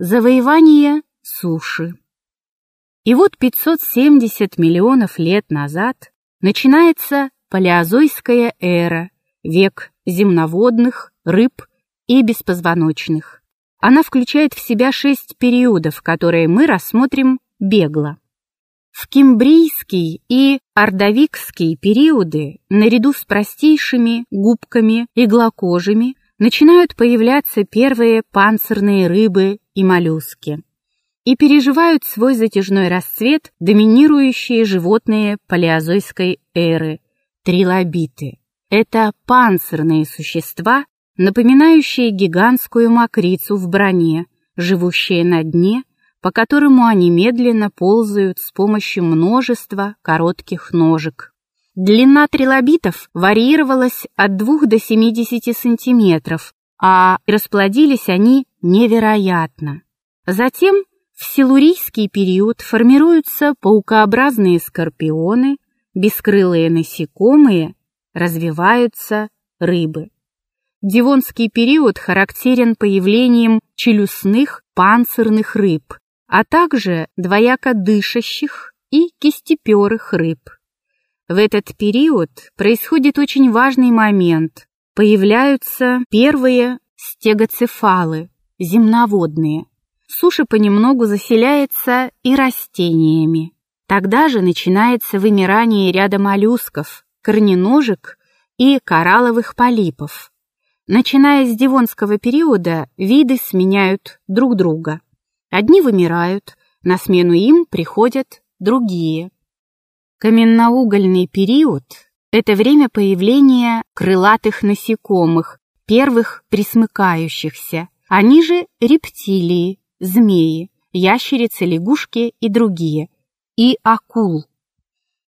Завоевание суши. И вот 570 миллионов лет назад начинается палеозойская эра, век земноводных, рыб и беспозвоночных. Она включает в себя шесть периодов, которые мы рассмотрим бегло. В кембрийский и ордовикский периоды, наряду с простейшими губками, иглокожими, начинают появляться первые панцирные рыбы и моллюски. И переживают свой затяжной расцвет доминирующие животные палеозойской эры – трилобиты. Это панцирные существа, напоминающие гигантскую мокрицу в броне, живущие на дне, по которому они медленно ползают с помощью множества коротких ножек. Длина трилобитов варьировалась от 2 до 70 сантиметров, а расплодились они невероятно. Затем в силурийский период формируются паукообразные скорпионы, бескрылые насекомые, развиваются рыбы. Дивонский период характерен появлением челюстных панцирных рыб, а также двояко дышащих и кистеперых рыб. В этот период происходит очень важный момент. Появляются первые стегоцефалы, земноводные. Суша понемногу заселяется и растениями. Тогда же начинается вымирание ряда моллюсков, корненожек и коралловых полипов. Начиная с Дивонского периода виды сменяют друг друга. Одни вымирают, на смену им приходят другие. Каменноугольный период – это время появления крылатых насекомых, первых присмыкающихся. Они же рептилии, змеи, ящерицы, лягушки и другие, и акул.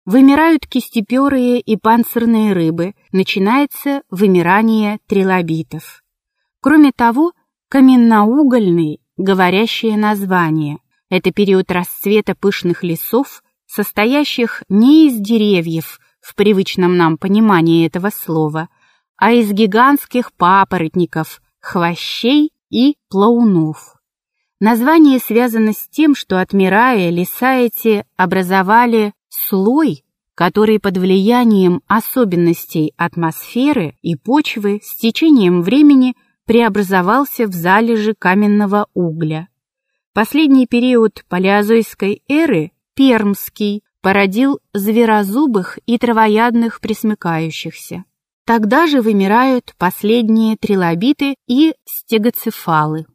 Вымирают кистеперые и панцирные рыбы, начинается вымирание трилобитов. Кроме того, каменноугольный, говорящее название – это период расцвета пышных лесов состоящих не из деревьев в привычном нам понимании этого слова, а из гигантских папоротников, хвощей и плаунов. Название связано с тем, что, отмирая, леса эти образовали слой, который под влиянием особенностей атмосферы и почвы с течением времени преобразовался в залежи каменного угля. Последний период палеозойской эры пермский, породил зверозубых и травоядных пресмыкающихся. Тогда же вымирают последние трилобиты и стегоцефалы.